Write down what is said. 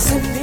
Listen.